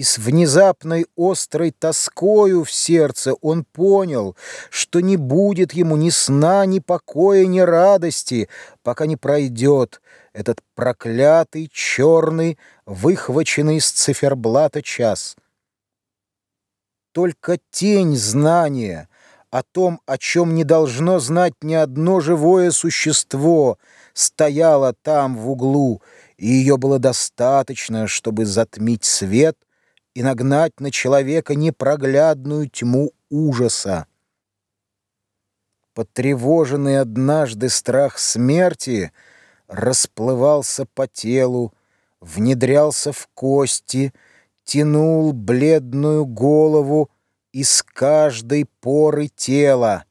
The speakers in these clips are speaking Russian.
и с внезапной острой тоскою в сердце он понял, что не будет ему ни сна, ни покоя, ни радости, пока не пройдет этот проклятый, черный, выхваченный из циферблата час. Только тень знания о том, о чем не должно знать ни одно живое существо, стояла там в углу, и ее было достаточно, чтобы затмить свет — и нагнать на человека непроглядную тьму ужаса. Потревоженный однажды страх смерти расплывался по телу, внедрялся в кости, тянул бледную голову из каждой поры тела.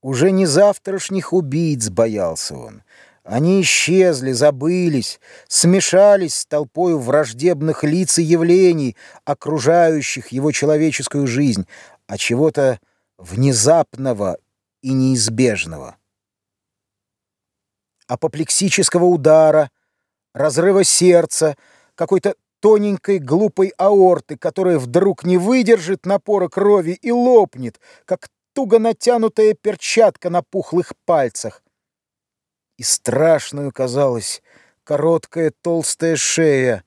Уже не завтрашних убийц боялся он, они исчезли, забылись, смешались с толпою враждебных лиц и явлений, окружающих его человеческую жизнь, а чего-то внезапного и неизбежного. Апоплексического удара, разрыва сердца, какой-то тоненькой глупой аорты, которая вдруг не выдержит напора крови и лопнет, как туго натянутая перчатка на пухлых пальцах и страшную казалась короткая толстая шея,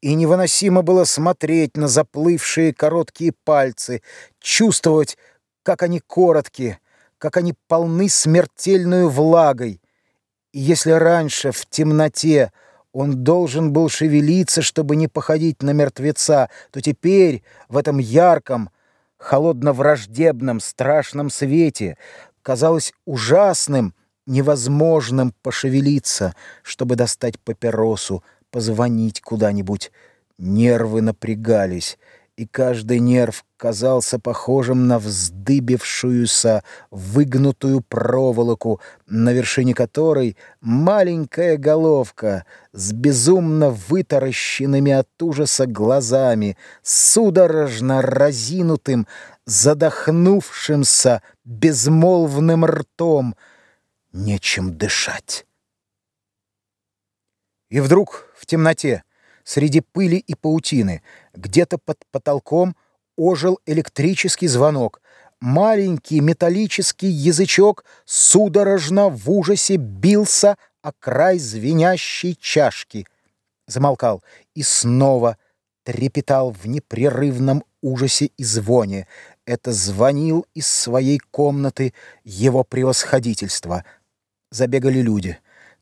и невыносимо было смотреть на заплывшие короткие пальцы, чувствовать, как они короткие, как они полны смертельную влагой. И если раньше в темноте он должен был шевелиться, чтобы не походить на мертвеца, то теперь в этом ярком, холодно-враждебном, страшном свете казалось ужасным — невозможным пошевелиться, чтобы достать папиросу, позвонить куда-нибудь. Нервы напрягались, и каждый нерв казался похожим на вздыбившуюся, выгнутую проволоку, на вершине которой маленькая головка с безумно вытаращенными от ужаса глазами, судорожно разинутым, задохнувшимся, безмолвным ртом — нечем дышать. И вдруг в темноте, среди пыли и паутины, где-то под потолком ожил электрический звонок. Маленький металлический язычок судорожно в ужасе бился о край звенящей чашки. Замолкал и снова трепетал в непрерывном ужасе и звоне. Это звонил из своей комнаты его превосходительство — забегали люди.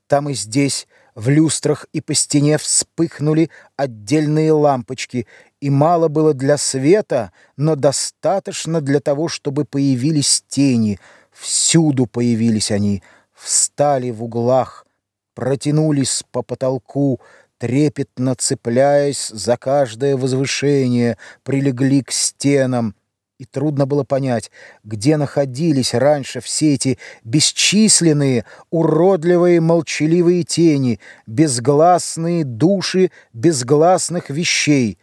Там и здесь, в люстрах и по стене вспыхнули отдельные лампочки, и мало было для света, но достаточно для того, чтобы появились тени. Всюду появились они, встали в углах, протянулись по потолку, трепетно цепляясь за каждое возвышение, прилегли к стенам — и трудно было понять, где находились раньше все эти бесчисленные, уродливые, молчаливые тени, безгласные души безгласных вещей.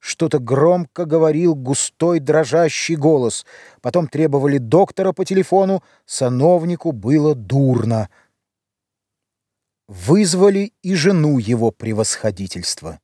Что-то громко говорил густой дрожащий голос. Потом требовали доктора по телефону, сановнику было дурно. Вызвали и жену его превосходительства.